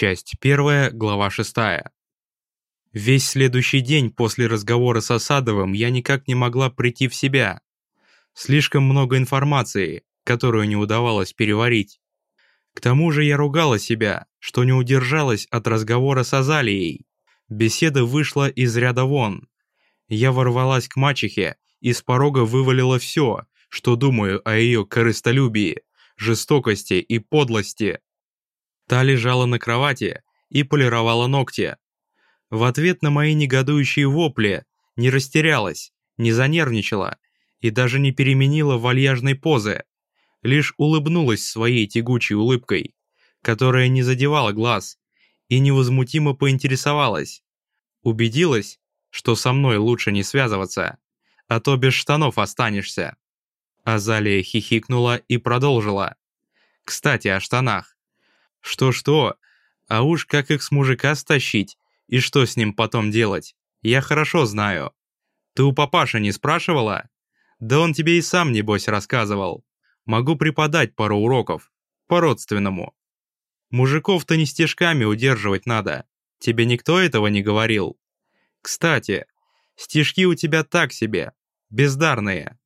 Часть первая, глава шестая. Весь следующий день после разговора с Осадовым я никак не могла прийти в себя. Слишком много информации, которую не удавалось переварить. К тому же я ругала себя, что не удержалась от разговора с Азалией. Беседа вышла из ряда вон. Я ворвалась к мачехе и с порога вывалила все, что думаю о ее корыстолюбии, жестокости и подлости. Та лежала на кровати и полировала ногти. В ответ на мои негодующие вопли не растерялась, не занервничала и даже не переменила вальяжной позы, лишь улыбнулась своей тягучей улыбкой, которая не задевала глаз, и невозмутимо поинтересовалась. Убедилась, что со мной лучше не связываться, а то без штанов останешься. Азалия хихикнула и продолжила. Кстати, о штанах. Что-что, а уж как их с мужика стащить и что с ним потом делать, я хорошо знаю. Ты у папаши не спрашивала? Да он тебе и сам, небось, рассказывал. Могу преподать пару уроков, по-родственному. Мужиков-то не стежками удерживать надо. Тебе никто этого не говорил? Кстати, стежки у тебя так себе, бездарные.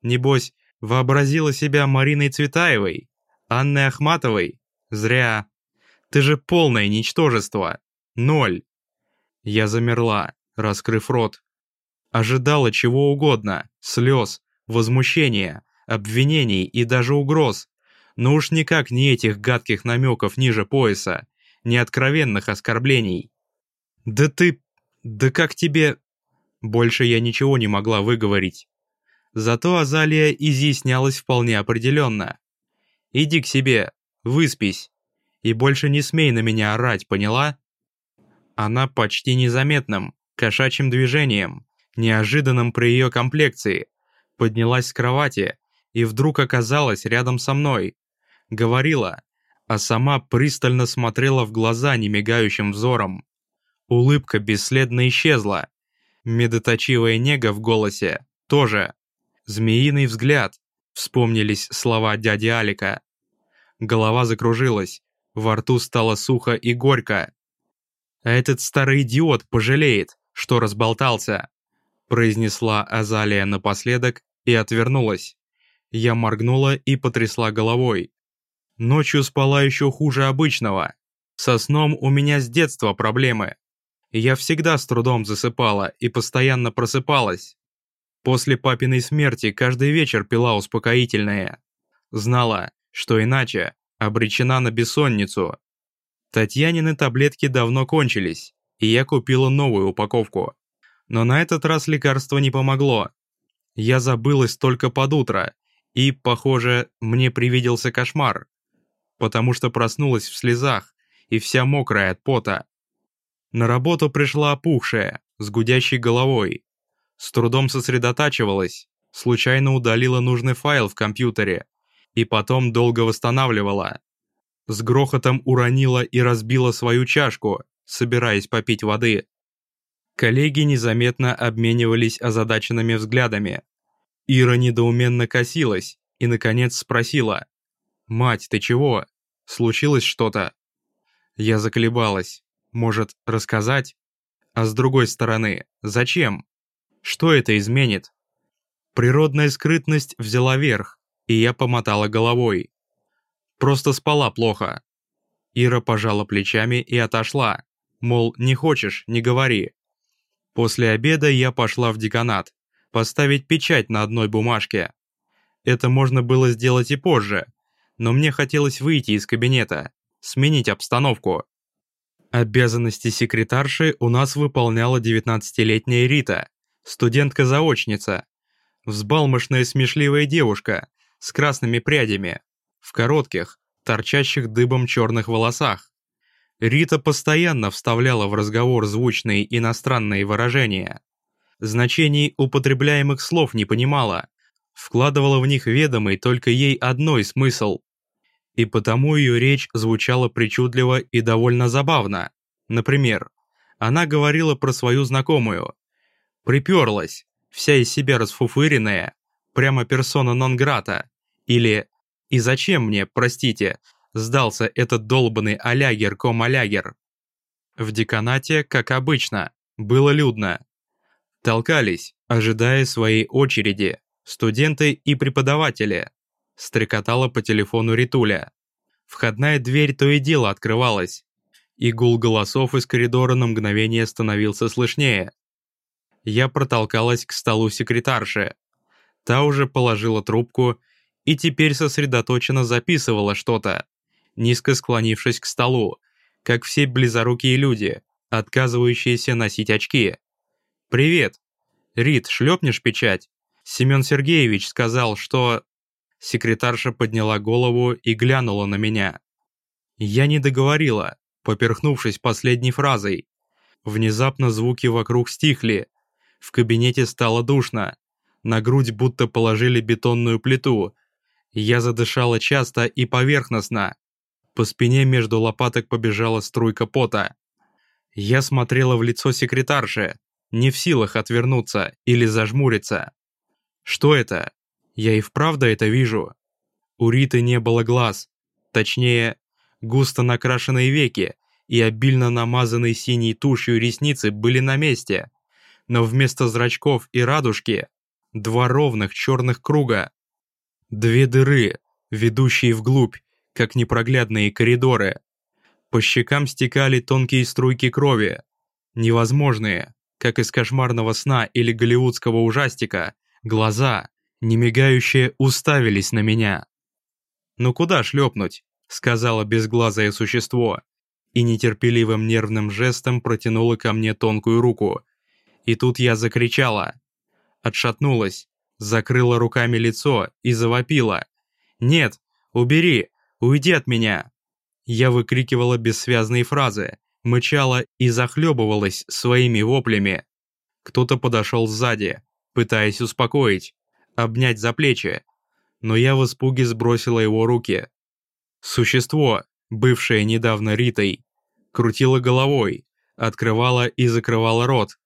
Небось, вообразила себя Мариной Цветаевой, Анной Ахматовой, Зря. Ты же полное ничтожество. Ноль. Я замерла, раскрыв рот. Ожидала чего угодно. Слез, возмущения, обвинений и даже угроз. Но уж никак не этих гадких намеков ниже пояса, не откровенных оскорблений. «Да ты... да как тебе...» Больше я ничего не могла выговорить. Зато Азалия изъяснялась вполне определенно. «Иди к себе, Выспись. И больше не смей на меня орать, поняла?» Она почти незаметным, кошачьим движением, неожиданным при ее комплекции, поднялась с кровати и вдруг оказалась рядом со мной. Говорила, а сама пристально смотрела в глаза немигающим взором. Улыбка бесследно исчезла. Медоточивая нега в голосе тоже. Змеиный взгляд. Вспомнились слова дяди Алика. Голова закружилась, во рту стало сухо и горько. «А этот старый идиот пожалеет, что разболтался», произнесла Азалия напоследок и отвернулась. Я моргнула и потрясла головой. Ночью спала еще хуже обычного. Со сном у меня с детства проблемы. Я всегда с трудом засыпала и постоянно просыпалась. После папиной смерти каждый вечер пила успокоительное. Знала, что иначе обречена на бессонницу. Татьянины таблетки давно кончились, и я купила новую упаковку. Но на этот раз лекарство не помогло. Я забылась только под утро, и, похоже, мне привиделся кошмар, потому что проснулась в слезах и вся мокрая от пота. На работу пришла опухшая, с гудящей головой. С трудом сосредотачивалась, случайно удалила нужный файл в компьютере и потом долго восстанавливала. С грохотом уронила и разбила свою чашку, собираясь попить воды. Коллеги незаметно обменивались озадаченными взглядами. Ира недоуменно косилась и, наконец, спросила. «Мать, ты чего? Случилось что-то?» Я заколебалась. Может, рассказать? А с другой стороны, зачем? Что это изменит? Природная скрытность взяла верх, и я помотала головой. Просто спала плохо. Ира пожала плечами и отошла, мол, не хочешь, не говори. После обеда я пошла в деканат, поставить печать на одной бумажке. Это можно было сделать и позже, но мне хотелось выйти из кабинета, сменить обстановку. Обязанности секретарши у нас выполняла 19-летняя Рита, студентка-заочница. Взбалмошная смешливая девушка, с красными прядями, в коротких, торчащих дыбом черных волосах. Рита постоянно вставляла в разговор звучные иностранные выражения. Значений употребляемых слов не понимала, вкладывала в них ведомый только ей одной смысл. И потому ее речь звучала причудливо и довольно забавно. Например, она говорила про свою знакомую. Приперлась, вся из себя расфуфыренная, прямо персона нон-грата. Или «И зачем мне, простите, сдался этот долбанный алягер-ком-алягер. В деканате, как обычно, было людно. Толкались, ожидая своей очереди, студенты и преподаватели. Стрекотала по телефону Ритуля. Входная дверь то и дело открывалась, и гул голосов из коридора на мгновение становился слышнее. Я протолкалась к столу секретарши. Та уже положила трубку и теперь сосредоточенно записывала что-то, низко склонившись к столу, как все близорукие люди, отказывающиеся носить очки. «Привет! Рит, шлепнешь печать? Семен Сергеевич сказал, что...» Секретарша подняла голову и глянула на меня. Я не договорила, поперхнувшись последней фразой. Внезапно звуки вокруг стихли. В кабинете стало душно. На грудь будто положили бетонную плиту. Я задышала часто и поверхностно. По спине между лопаток побежала струйка пота. Я смотрела в лицо секретарши, не в силах отвернуться или зажмуриться. Что это? Я и вправду это вижу. У Риты не было глаз. Точнее, густо накрашенные веки и обильно намазанные синей тушью ресницы были на месте, но вместо зрачков и радужки два ровных черных круга. Две дыры, ведущие вглубь, как непроглядные коридоры. По щекам стекали тонкие струйки крови, невозможные, как из кошмарного сна или голливудского ужастика, глаза, немигающие, уставились на меня. «Ну куда шлепнуть?» — сказала безглазое существо, и нетерпеливым нервным жестом протянула ко мне тонкую руку. И тут я закричала. Отшатнулась, закрыла руками лицо и завопила. «Нет, убери, уйди от меня!» Я выкрикивала бессвязные фразы, мычала и захлебывалась своими воплями. Кто-то подошел сзади, пытаясь успокоить, обнять за плечи, но я в испуге сбросила его руки. Существо, бывшее недавно Ритой, крутила головой, открывала и закрывала рот.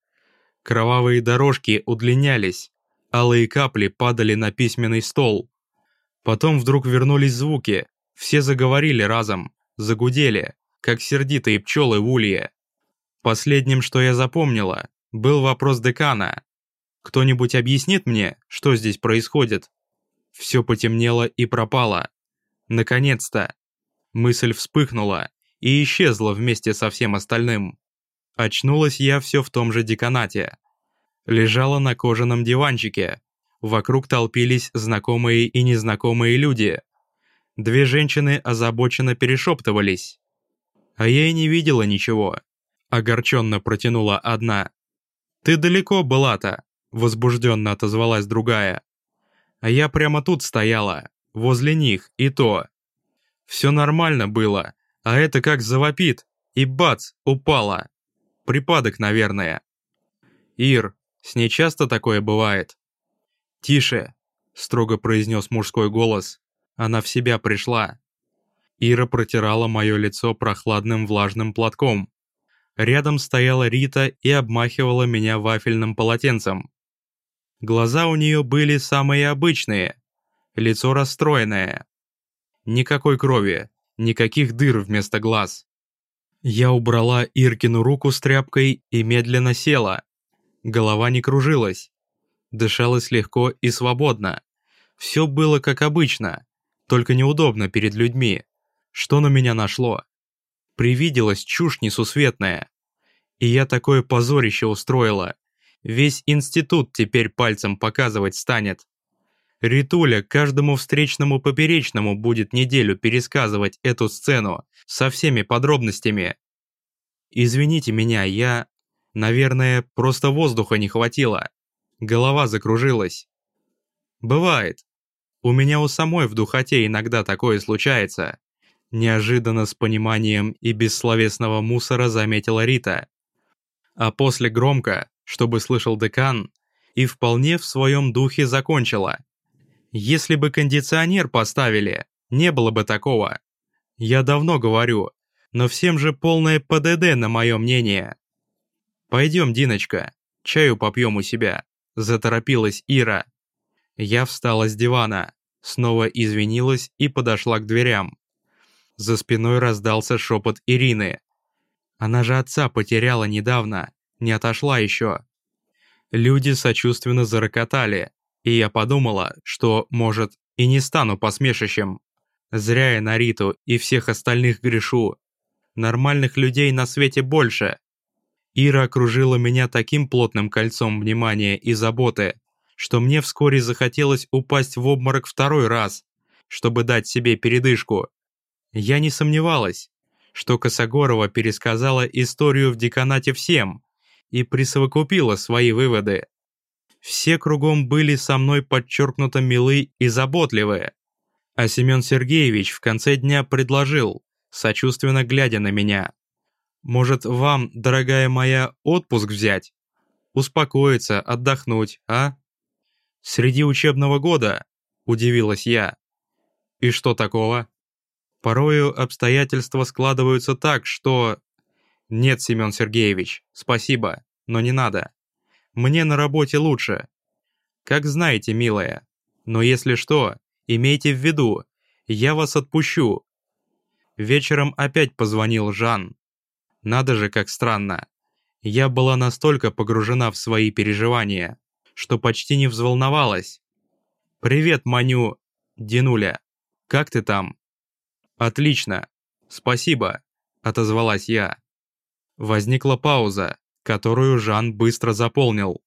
Кровавые дорожки удлинялись, алые капли падали на письменный стол. Потом вдруг вернулись звуки, все заговорили разом, загудели, как сердитые пчелы в улье. Последним, что я запомнила, был вопрос декана. «Кто-нибудь объяснит мне, что здесь происходит?» Все потемнело и пропало. Наконец-то. Мысль вспыхнула и исчезла вместе со всем остальным. Очнулась я все в том же деканате. Лежала на кожаном диванчике. Вокруг толпились знакомые и незнакомые люди. Две женщины озабоченно перешептывались. А я и не видела ничего. Огорченно протянула одна. «Ты далеко была-то?» Возбужденно отозвалась другая. А я прямо тут стояла, возле них, и то. Все нормально было, а это как завопит, и бац, упала. Припадок, наверное. Ир, с ней часто такое бывает? Тише, строго произнес мужской голос. Она в себя пришла. Ира протирала мое лицо прохладным влажным платком. Рядом стояла Рита и обмахивала меня вафельным полотенцем. Глаза у нее были самые обычные, лицо расстроенное. Никакой крови, никаких дыр вместо глаз. Я убрала Иркину руку с тряпкой и медленно села. Голова не кружилась. Дышалось легко и свободно. Все было как обычно, только неудобно перед людьми. Что на меня нашло? Привиделась чушь несусветная. И я такое позорище устроила. Весь институт теперь пальцем показывать станет. Ритуля каждому встречному поперечному будет неделю пересказывать эту сцену со всеми подробностями. Извините меня, я... Наверное, просто воздуха не хватило. Голова закружилась. Бывает. У меня у самой в духоте иногда такое случается. Неожиданно с пониманием и без словесного мусора заметила Рита. А после громко, чтобы слышал декан, и вполне в своем духе закончила. Если бы кондиционер поставили, не было бы такого. Я давно говорю, но всем же полное ПДД на мое мнение. Пойдем, Диночка, чаю попьем у себя, заторопилась Ира. Я встала с дивана, снова извинилась и подошла к дверям. За спиной раздался шепот Ирины. Она же отца потеряла недавно, не отошла еще. Люди сочувственно зарокотали, и я подумала, что, может, и не стану посмешищем. Зря я на Риту и всех остальных грешу. Нормальных людей на свете больше. Ира окружила меня таким плотным кольцом внимания и заботы, что мне вскоре захотелось упасть в обморок второй раз, чтобы дать себе передышку. Я не сомневалась, что Косогорова пересказала историю в деканате всем и присовокупила свои выводы. Все кругом были со мной подчеркнуто милы и заботливые. А Семен Сергеевич в конце дня предложил, сочувственно глядя на меня. «Может, вам, дорогая моя, отпуск взять? Успокоиться, отдохнуть, а?» «Среди учебного года?» – удивилась я. «И что такого?» «Порою обстоятельства складываются так, что...» «Нет, Семен Сергеевич, спасибо, но не надо. Мне на работе лучше. Как знаете, милая. Но если что, имейте в виду, я вас отпущу. Вечером опять позвонил Жан. Надо же, как странно. Я была настолько погружена в свои переживания, что почти не взволновалась. «Привет, Маню, Динуля. Как ты там?» «Отлично. Спасибо», — отозвалась я. Возникла пауза, которую Жан быстро заполнил.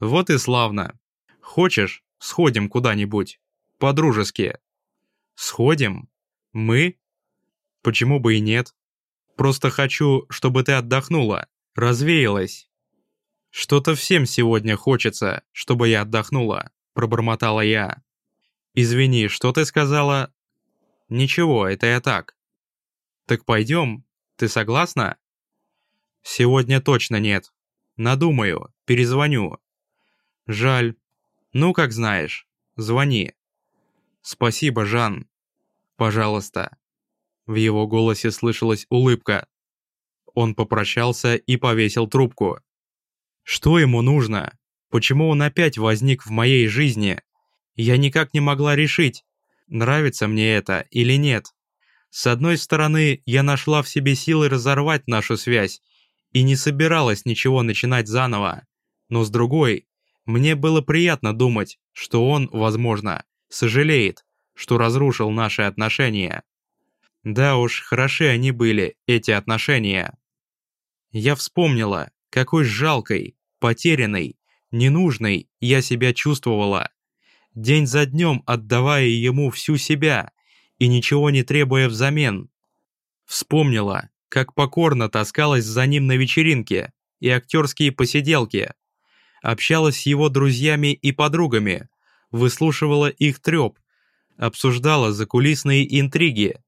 «Вот и славно. Хочешь, сходим куда-нибудь? По-дружески». «Сходим? Мы? Почему бы и нет? Просто хочу, чтобы ты отдохнула, развеялась». «Что-то всем сегодня хочется, чтобы я отдохнула», — пробормотала я. «Извини, что ты сказала?» «Ничего, это я так». «Так пойдем, ты согласна?» Сегодня точно нет. Надумаю, перезвоню. Жаль. Ну, как знаешь. Звони. Спасибо, Жан. Пожалуйста. В его голосе слышалась улыбка. Он попрощался и повесил трубку. Что ему нужно? Почему он опять возник в моей жизни? Я никак не могла решить, нравится мне это или нет. С одной стороны, я нашла в себе силы разорвать нашу связь и не собиралась ничего начинать заново. Но с другой, мне было приятно думать, что он, возможно, сожалеет, что разрушил наши отношения. Да уж, хороши они были, эти отношения. Я вспомнила, какой жалкой, потерянной, ненужной я себя чувствовала. День за днем отдавая ему всю себя и ничего не требуя взамен. Вспомнила, как покорно таскалась за ним на вечеринке и актерские посиделки, общалась с его друзьями и подругами, выслушивала их треп, обсуждала закулисные интриги,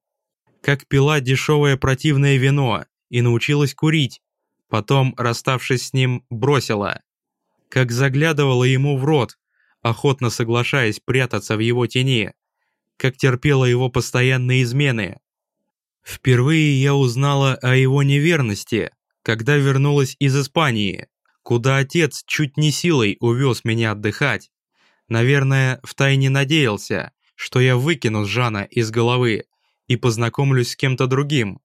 как пила дешевое противное вино и научилась курить, потом, расставшись с ним, бросила, как заглядывала ему в рот, охотно соглашаясь прятаться в его тени, как терпела его постоянные измены, Впервые я узнала о его неверности, когда вернулась из Испании, куда отец чуть не силой увез меня отдыхать. Наверное, втайне надеялся, что я выкину Жана из головы и познакомлюсь с кем-то другим.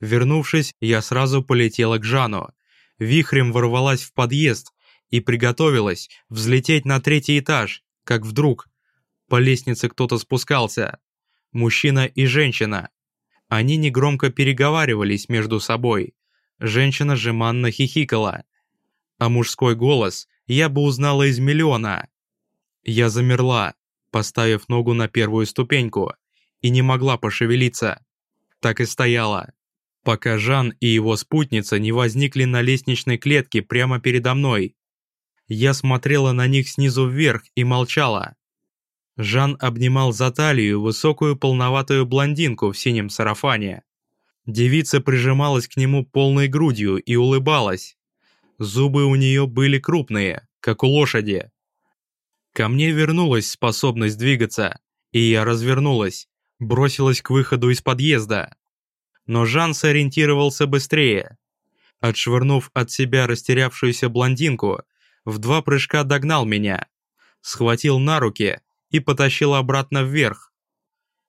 Вернувшись, я сразу полетела к Жану. Вихрем ворвалась в подъезд и приготовилась взлететь на третий этаж, как вдруг по лестнице кто-то спускался. Мужчина и женщина, они негромко переговаривались между собой. Женщина жеманно хихикала. А мужской голос я бы узнала из миллиона. Я замерла, поставив ногу на первую ступеньку, и не могла пошевелиться. Так и стояла, пока Жан и его спутница не возникли на лестничной клетке прямо передо мной. Я смотрела на них снизу вверх и молчала. Жан обнимал за талию высокую полноватую блондинку в синем сарафане. Девица прижималась к нему полной грудью и улыбалась. Зубы у нее были крупные, как у лошади. Ко мне вернулась способность двигаться, и я развернулась, бросилась к выходу из подъезда. Но Жан сориентировался быстрее. Отшвырнув от себя растерявшуюся блондинку, в два прыжка догнал меня, схватил на руки и потащил обратно вверх.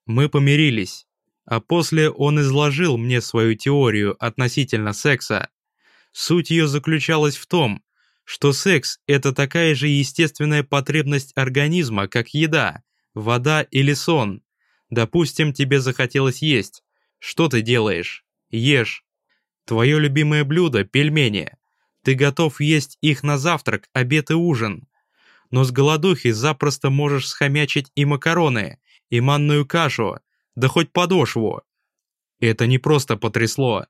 Мы помирились. А после он изложил мне свою теорию относительно секса. Суть ее заключалась в том, что секс – это такая же естественная потребность организма, как еда, вода или сон. Допустим, тебе захотелось есть. Что ты делаешь? Ешь. Твое любимое блюдо – пельмени. Ты готов есть их на завтрак, обед и ужин. Но с голодухи запросто можешь схомячить и макароны, и манную кашу, да хоть подошву. Это не просто потрясло.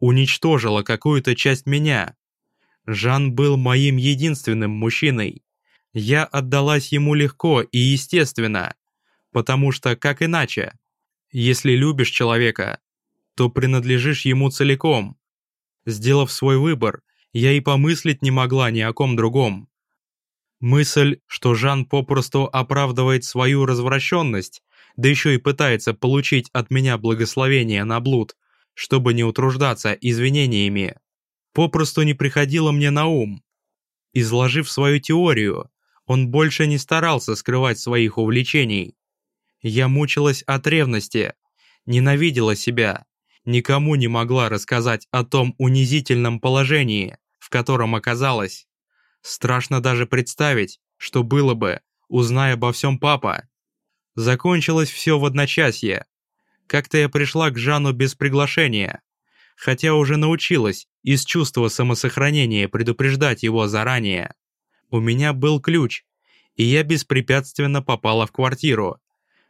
Уничтожило какую-то часть меня. Жан был моим единственным мужчиной. Я отдалась ему легко и естественно, потому что как иначе? Если любишь человека, то принадлежишь ему целиком. Сделав свой выбор, я и помыслить не могла ни о ком другом. Мысль, что Жан попросту оправдывает свою развращенность, да еще и пытается получить от меня благословение на блуд, чтобы не утруждаться извинениями, попросту не приходила мне на ум. Изложив свою теорию, он больше не старался скрывать своих увлечений. Я мучилась от ревности, ненавидела себя, никому не могла рассказать о том унизительном положении, в котором оказалась. Страшно даже представить, что было бы, узная обо всем папа. Закончилось все в одночасье. Как-то я пришла к Жану без приглашения, хотя уже научилась из чувства самосохранения предупреждать его заранее. У меня был ключ, и я беспрепятственно попала в квартиру.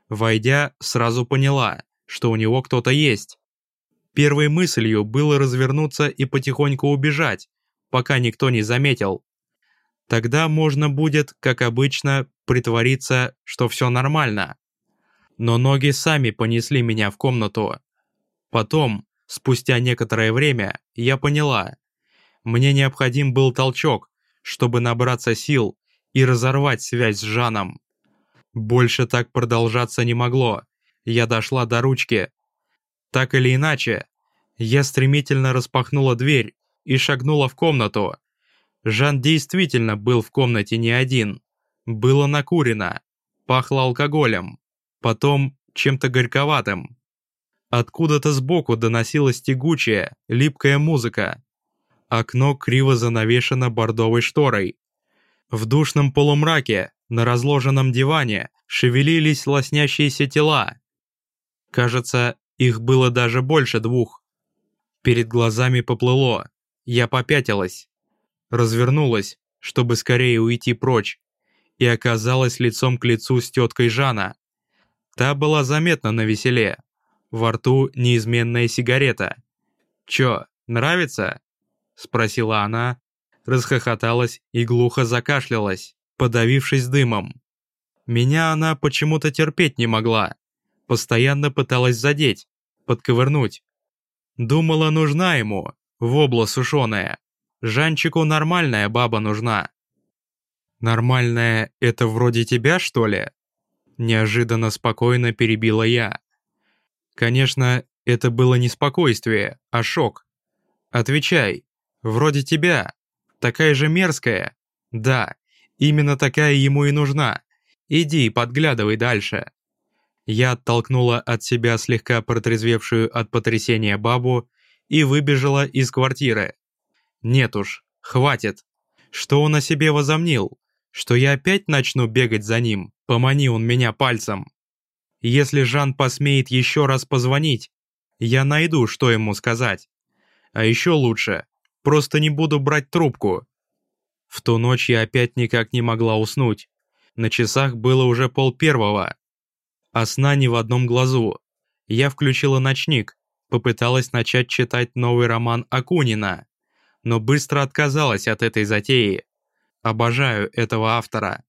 Войдя, сразу поняла, что у него кто-то есть. Первой мыслью было развернуться и потихоньку убежать, пока никто не заметил. Тогда можно будет, как обычно, притвориться, что все нормально. Но ноги сами понесли меня в комнату. Потом, спустя некоторое время, я поняла. Мне необходим был толчок, чтобы набраться сил и разорвать связь с Жаном. Больше так продолжаться не могло. Я дошла до ручки. Так или иначе, я стремительно распахнула дверь и шагнула в комнату. Жан действительно был в комнате не один. Было накурено, пахло алкоголем, потом чем-то горьковатым. Откуда-то сбоку доносилась тягучая, липкая музыка. Окно криво занавешено бордовой шторой. В душном полумраке на разложенном диване шевелились лоснящиеся тела. Кажется, их было даже больше двух. Перед глазами поплыло. Я попятилась, развернулась, чтобы скорее уйти прочь, и оказалась лицом к лицу с теткой Жана. Та была заметна на веселе. Во рту неизменная сигарета. «Чё, нравится?» — спросила она, расхохоталась и глухо закашлялась, подавившись дымом. Меня она почему-то терпеть не могла. Постоянно пыталась задеть, подковырнуть. Думала, нужна ему, вобла сушеная. Жанчику нормальная баба нужна. Нормальная — это вроде тебя, что ли? Неожиданно спокойно перебила я. Конечно, это было не спокойствие, а шок. Отвечай, вроде тебя. Такая же мерзкая. Да, именно такая ему и нужна. Иди, подглядывай дальше. Я оттолкнула от себя слегка протрезвевшую от потрясения бабу и выбежала из квартиры. Нет уж, хватит. Что он о себе возомнил? Что я опять начну бегать за ним, помани он меня пальцем. Если Жан посмеет еще раз позвонить, я найду, что ему сказать. А еще лучше, просто не буду брать трубку. В ту ночь я опять никак не могла уснуть. На часах было уже пол первого. А сна ни в одном глазу. Я включила ночник, попыталась начать читать новый роман Акунина но быстро отказалась от этой затеи. Обожаю этого автора.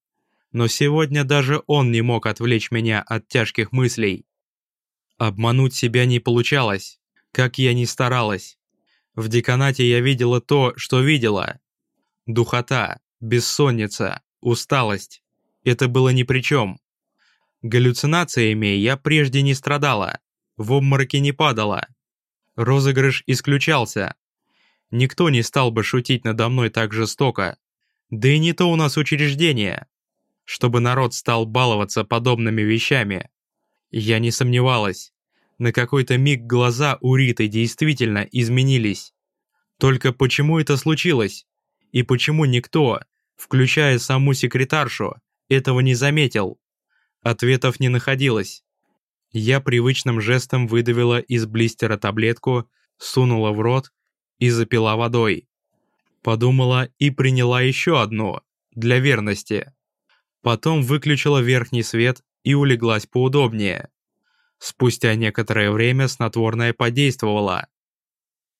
Но сегодня даже он не мог отвлечь меня от тяжких мыслей. Обмануть себя не получалось, как я ни старалась. В деканате я видела то, что видела. Духота, бессонница, усталость. Это было ни при чем. Галлюцинациями я прежде не страдала, в обмороке не падала. Розыгрыш исключался, Никто не стал бы шутить надо мной так жестоко. Да и не то у нас учреждение, чтобы народ стал баловаться подобными вещами. Я не сомневалась. На какой-то миг глаза у Риты действительно изменились. Только почему это случилось? И почему никто, включая саму секретаршу, этого не заметил? Ответов не находилось. Я привычным жестом выдавила из блистера таблетку, сунула в рот и запила водой. Подумала и приняла еще одну, для верности. Потом выключила верхний свет и улеглась поудобнее. Спустя некоторое время снотворное подействовало.